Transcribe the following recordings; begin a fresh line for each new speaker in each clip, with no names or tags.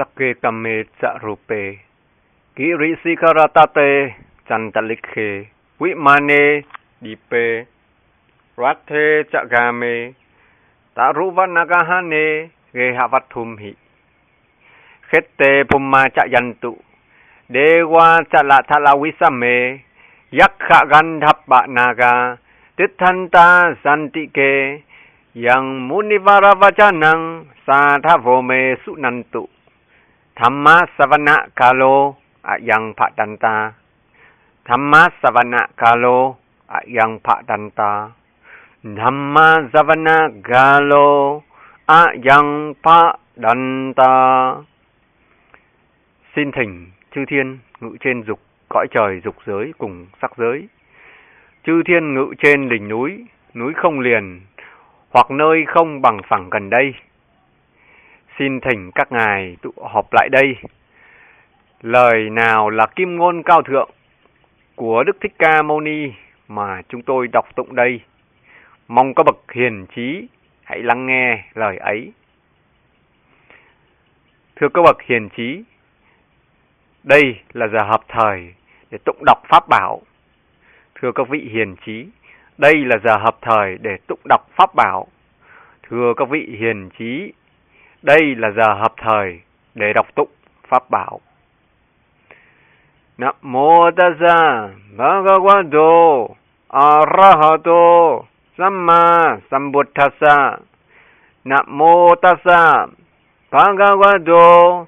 sắc kê tam mê chạ rù pê. Kỷ rị si khá ra ta tê, chăn tạ lịch khê, quý ma nê, đi pê. Rát thê chạ gà mê, tạ văn nà hà nê, ghê hạ vắt thùm hị. Khết tê bùm ma chạ dàn tụ, qua chạ lạ thạ la quý sa mê, yak khạ gan thập bạ nà gà, ta san tị kê, yang munivara vajanang sa tha vô mê su nantu ธรรมะสวนะคาโลอะยังพะดันตาธรรมะสวนะคาโลอะยังพะดันตาธรรมะสวนะคาโลอะยังพะดันตา xin thỉnh chư thiên ngự trên dục, cõi trời dục giới cùng sắc giới. Chư thiên ngự trên đỉnh núi núi không liền, hoặc nơi không bằng phẳng gần đây. Xin thỉnh các ngài tụ họp lại đây. Lời nào là kim ngôn cao thượng của Đức Thích Ca Mâu Ni mà chúng tôi đọc tụng đây. Mong các bậc hiền trí hãy lắng nghe lời ấy. Thưa các bậc hiền trí, đây là giờ hợp thời để tụng đọc Pháp Bảo. Thưa các vị hiền trí, đây là giờ hợp thời để tụng đọc Pháp Bảo. Thưa các vị hiền trí, đây là giờ hợp thời để đọc tụng Pháp Bảo. Nam mô tassa bhagavato arahato samma Sambuddhasa. Nam mô tassa bhagavato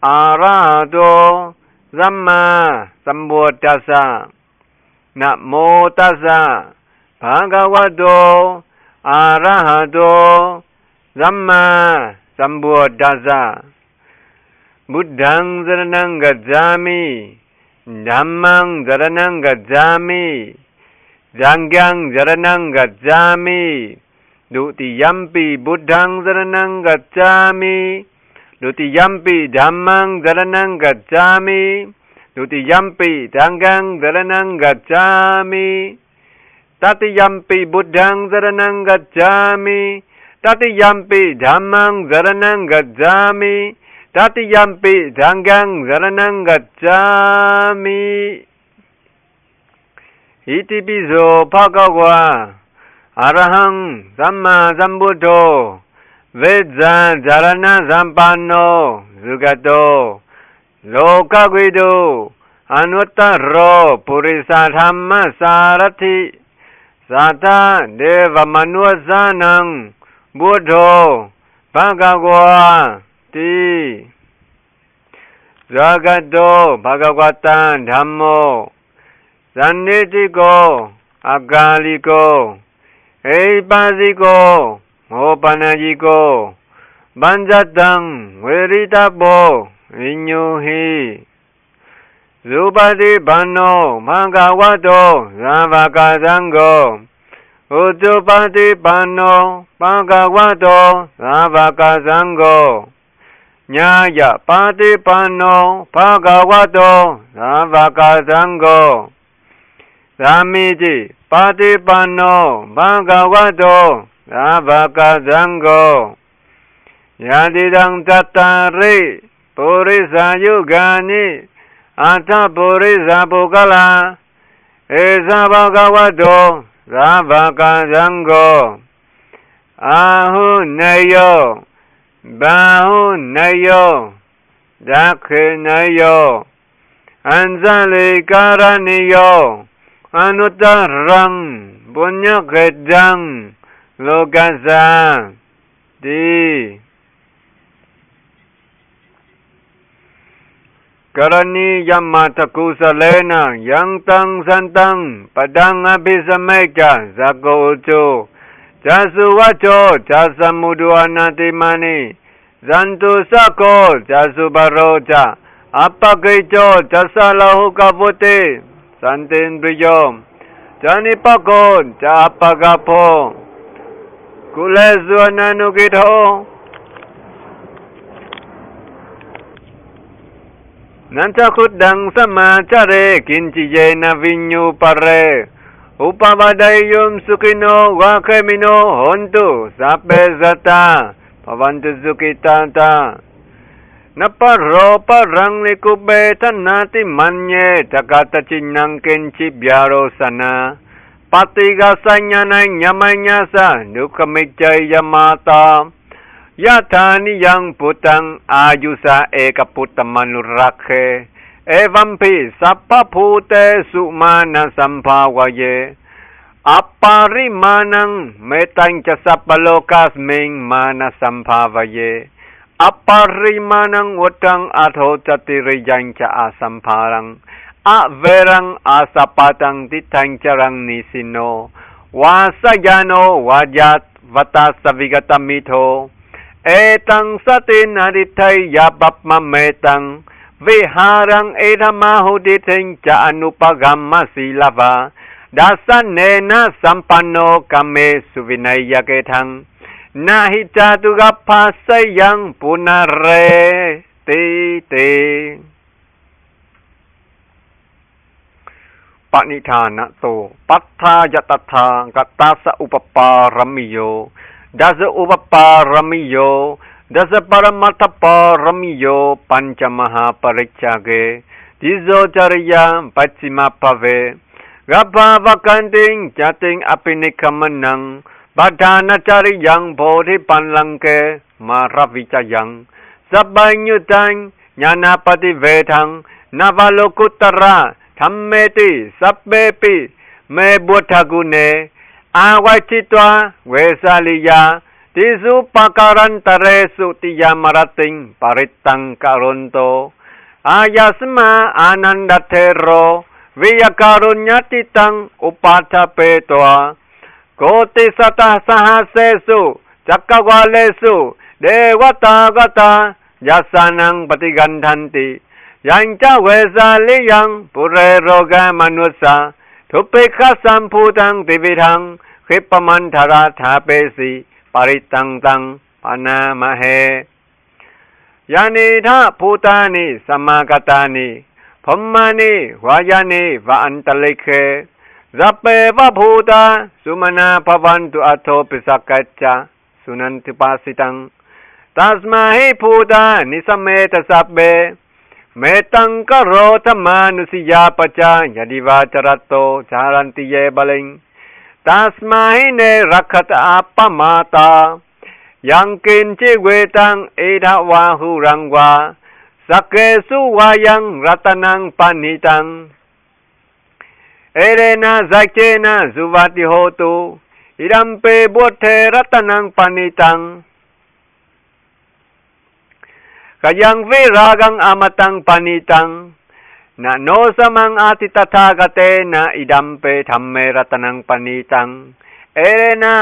arahato samma Sambuddhasa. Nam mô tassa bhagavato arahato samma sambuddhassa buddhang saranang gacchami dhammang saranang gacchami sanghang saranang gacchami dutiyampi buddhang saranang gacchami dutiyampi dhammang saranang gacchami dutiyampi sanghang saranang gacchami Tatiyampi buddhang saranang Tatiyampi dhammang saranang gacchami. Tatiyampi dhangang saranang gacchami. Iti piso bhagawa. Arahang samma sambuddho. Vedza jarana sampanno. Sugato. Lokaguido. Anuttaro purisa dhamma sarati. Sata deva manuasanang buddho, bhagavad, ti. Jagato, bhagavatan, dhammo, sannitiko, abgaliko, eipasiko, opanajiko, banjatang, veritabo, inyuhi. Zupati panno, bhagavato, savakasango, Utupati panno, Bhagavato Savaka Sangho Nyaya Pati Patipanno Bhagavato Savaka Sangho Samiji Patipanno Bhagavato Savaka Sangho Yadidang Tattari Purisa Yugani Ata Purisa Pukala Esa Bhagavato Savaka Sangho आहु नयो बाहु नयो दाख नयो anzali karaniyo anutarang punyakhetang lokasa di. Karani yammatakusalena yang tang santang. Padang abhisamecha zakocho Jasu wacho jasamudu anati mani zantu sako jasu baroja apakicho jasalahu kapote santin bijom. Jani pako japagapo kulezu ananukitho Nanta khuddang sama chare kinchi yena vinyu pare. Upavadayum sukino wakemino hontu sapezata pavantu sukitanta. Naparo parang likube tanati manye takata chinang kenchi biaro sana. Patigasanya na nyamanyasa nukamichai yamata. Yatani yang putang ayusa eka putamanurake. เอวัมปิสัพพภูเตสุมาณสัมภาวเยอปาริมานังเมตัญจะสัพพโลกัสมิงมาณสัมภาวเยอปาริมานังวตังอัโทจติริยังจะอาสัมภารังอเวรังอาสปาตังติทังจรังนิสิโนวาสยานโนวาจัตวตาสวิกตมิโทเอตังสตินาริทัยยาบัปมะเมตัง วิหารังเอธมาหุดิเทงจะอนุปกรรมสีลาวาดัสเนนะสัมปันโนกัมเมสุวินัยยเกทังนาหิจาตุกัปภาสยังปุนาเรติเตปณิธานะโตปัฏฐายตถากัตตาสอุปปารมิโยดัสอุปปารมิโย दशपरमतपरमियो पञ्चमहापरित्यागे द्विजोचर्या पश्चिमपवे गभवकण्डिं जतिम् अपि निखमनं बधानचर्यं बोधिपल्लङ्के मरविचयं सपञ्युतं ज्ञानपतिवेधं नवलोकुत्तरा धम्मेति सप्पेऽपि मे बुधगुणे आवचित्वा वेशालिया ติสุปาการันตเรสุติยามรติงปริตังกรุณโต อายาสมาอานันดเทโร วิยาการุญญติตังอุปาทเปตวโกติสตาสหเสสุจักกวาเลสุเดวตากตายาสานังปฏิกันทันติยังเจ้าเวสาลียังปุเรโรกามนุสาทุเปิกสัมพูตังติวิทังขิปมันธราทาเปสี ปริตังตังปนามเหยานิทาภูตานิสมากตานิพมานิวายานิวะอันตลิเคสัพเพวะภูตาสุมนาภวันตุอัตโทปิสักกัจจสุนันติปัสสิตังตัสมาหิภูตานิสเมตสัพเบเมตังกโรธมานุสิยาปจายดิวาจรัตโตจารันติเยบลิง Tasmahine rakat apamata. Yang kinci wetang ida wahu rangwa sake suwayang ratanang panitang erena zakena zuvati hotu. Idampe bote ratanang panitang kayang viragang amatang panitang ตัสมาหิเนรักขตอาปมาตายังกินจิเวตังเอดาว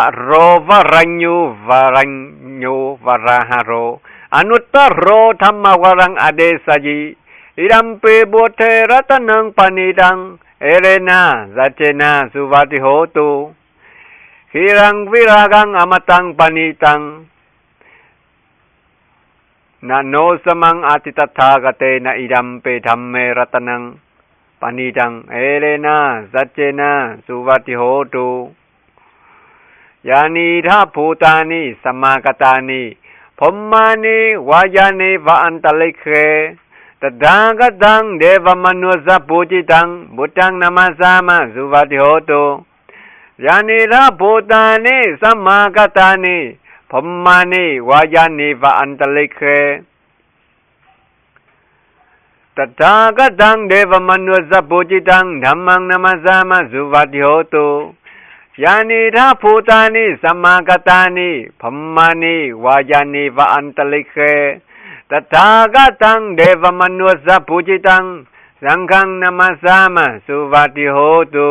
าหุรังวาสักเกสุวายังรัตนังปานิตังเอเรนะสักเจนะสุวัติโหตุอิรัมเปบุตเ นะโนสมังอติตถากเตนะอิดัมเปธัมเมรตนังปานิจัง เอเลนาสัจเจนาสุวัติโหตุยานีทาภูตานิสมากตานิผมมานิวายานิวะอันตะลิเคตดังกตังเดวมนุสปูจิตังบุตังนามาสามาสุวัติโหตุยานีทาภูตานิสมากตานิ พมมานีวายานีวาอันตะลิเคตถากตังเทวมนุสัพพุจิตังธัมมังนมัสสามะสุวัติโหตุยานีทาภูตานิสัมมากตานิพมมานิวายานิวะอันตะลิเคตถากตังเทวมนุสัพพุจิตังสังฆังนมัสสามะสุวัติโหตุ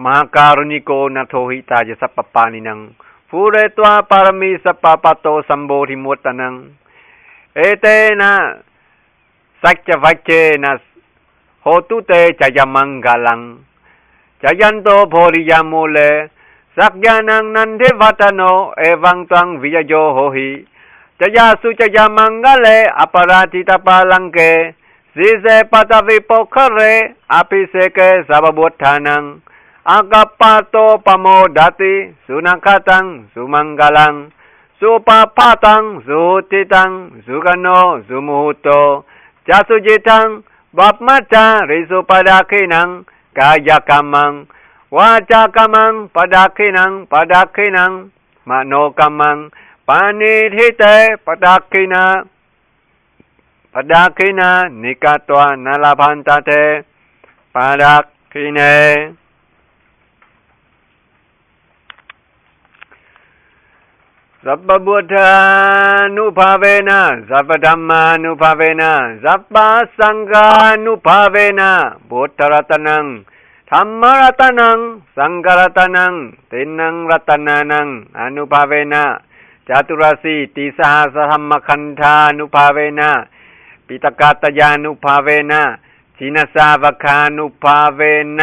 マカルニコナトヒタジサパパニナン、フレトワパラミサパパトサンボリモタナン、エテナ、サキャバチェナス、ホトテチャヤマンガラン、チャヤントポリヤモレ、サキャナンナンデヴァタノ、エヴァンタンヴィヤジョホヒ、チャヤスチャヤマンガレ、アパラティタパランケ、シセパタヴィポカレ、アピセケサバボタナン、agapato pamodati sunakatang sumangalang supapatang sutitang sugano sumuhuto jasujitang bapmata risupadakhinang kayakamang wacakamang padakhinang padakhinang manokamang panithite padakhina padakhina nikatwa nalabhantate padakhine सब्बुधानुभावेन सब्बधर्मानुभावेन सब्बसङ्गानुभावेन भूतरतनं धर्मरतनं सङ्गरतनं तिन्नं रतननं अनुभावेन चतुरशीतिसहस्रमखण्डानुभावेन पितकातजानुभावेन चिनसावकानुभावेन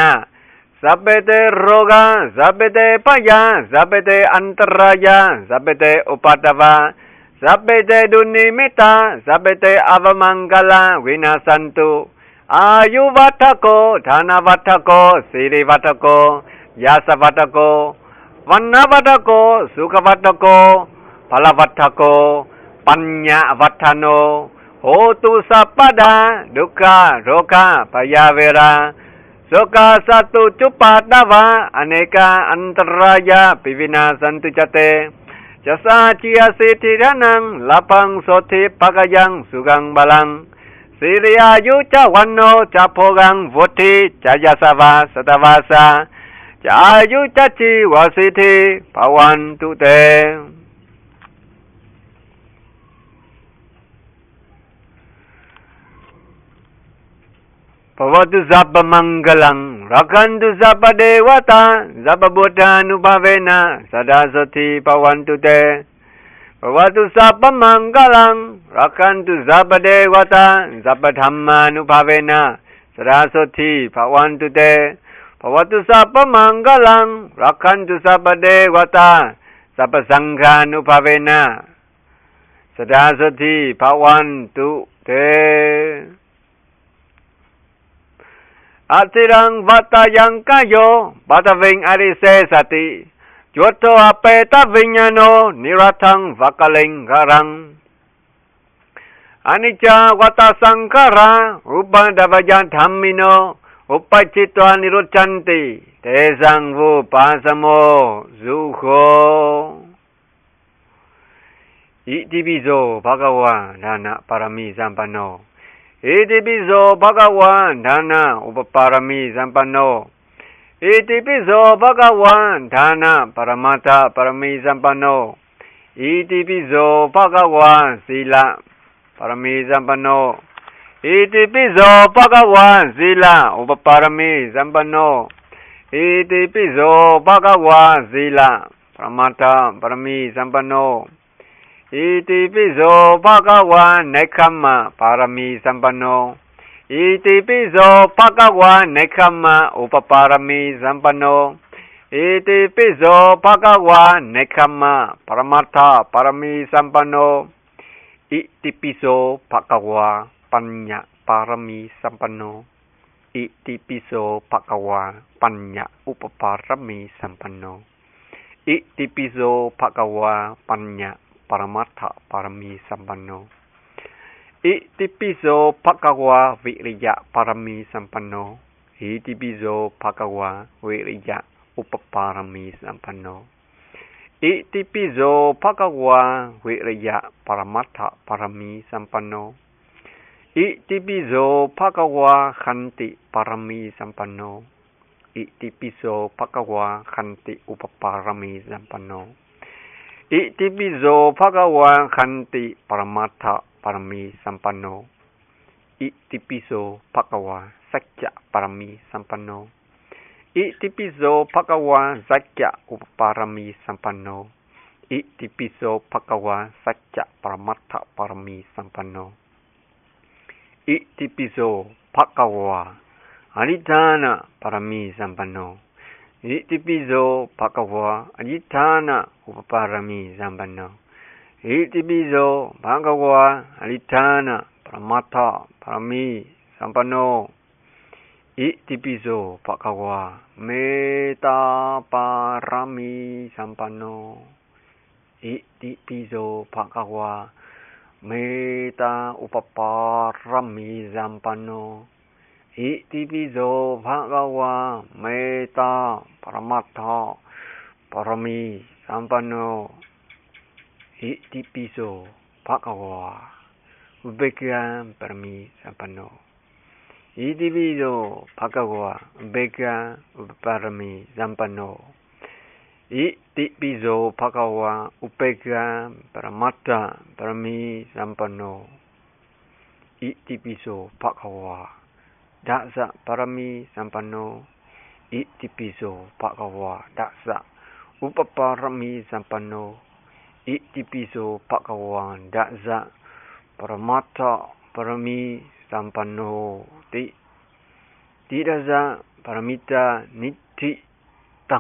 Sabete roga, sabete paya, sabete antaraya, sabete upadava, sabete dunimita, sabete avamangala, vinasantu. Ayu vatako, dhana vatako, siri vatako, yasa vatako, vanna vatako, sukha vatako, panya vatano, hotu sapada, dukha, roka, payavera. Soka satu cupadava aneka antaraya pivina santu jate. Jasa cia sitiranang lapang soti pakayang sugang balang. Siria yuca wano capogang voti cajasava satavasa. Cayu caci wasiti, pawan tute. Pavatu zapa mangalang, rakantu zapa devata, zapa bhutanupavena, sadasati pavantu te. Pavatu zapa mangalang, rakantu zapa devata, zapa dhammanupavena, sadasati pavantu te. Pavatu zapa mangalang, rakantu zapa devata, zapa sanghanupavena, sadasati pavantu te. atirang vata yang kayo vata ving arise sati joto ape ta vinyano niratang vakaling garang. Anicca vata sankara rupa davajan dhammino upacito aniruchanti tesang vu pasamo zuho. ဤတိပိသောဘဂဝါနာနာပါရမီစံပနော เอติปิโสภะคะวันทานังอุปปารมิสัมปันโนเอติปิโสภะคะวันทานังปรมัตถปรมิสัมปันโนเอติปิโสภะคะวันศีลปรมิสัมปันโนเอติปิโสภะคะวันศีลอุปปารมิสัมปันโนเอติปิโสภะคะวันศีลปรมัตถปรมิสัมปันโน ဣတိပိစောဘဂဝါနိခမ္မပါရမီသမ္ပနောဣတိပိစောဘဂဝါနိခမ္မဥပပါရမီသမ္ပနောဣတိပိစောဘဂဝါနိခမ္မပရမတ္ထပါရမီသမ္ပနောဣတိပိစောဘဂဝါปัญญาปารมีสัมปันโนอิติปิโสภะคะวาปัญญาอุปปารมีสัมปันโนอิติปิโสภะคะวาปัญญา ปรมัตถะปรมีสัมปันโน อิติปิโสภะคะวะวิริยะปรมีสัมปันโน อิติปิโสภะคะวะวิริยะอุปปารมีสัมปันโน อิติปิโสภะคะวะวิริยะปรมัตถะปรมีสัมปันโน อิติปิโสภะคะวะขันติปรมีสัมปันโน อิติปิโสภะคะวะขันติอุปปารมีสัมปันโน อิติปิโสภะคะวังคันติปรมัตถะปรมีสัมปันโน อิติปิโสภะคะวาสัจจะปรมีสัมปันโน อิติปิโสภะคะวาสัจจะอุปปารมีสัมปันโน อิติปิโสภะคะวาสัจจะปรมัตถะปรมีสัมปันโน อิติปิโสภะคะวาอริธานะปรมีสัมปันโน ni tipizo pakawa alitana upaparami zambanao ni tipizo pakawa alitana paramata parami zambanao i tipizo pakawa meta parami zambanao i tipizo pakawa meta upaparami zambanao อิติปิโสภะคะวาเมตาปรมัตถะปรมีสัมปันโนอิติปิโสภะคะวาอุเบกันปรมีสัมปันโนอิติปิโสภะคะวาอุเบกันอุปปรมีสัมปันโนอิติปิโสภะคะวาอุเบกันปรมัตถะปรมีสัมปันโนอิติปิโสภะคะวา ဒါသပါရမီစံပနောဣတိပိဇောဘဂဝါဒါသဥပပါရမီစံပနောဣတိပိဇောဘဂဝါဒါသပရမတ္တပါရမီစံပနောတိတိရဇပါရမီတာနိတိတံ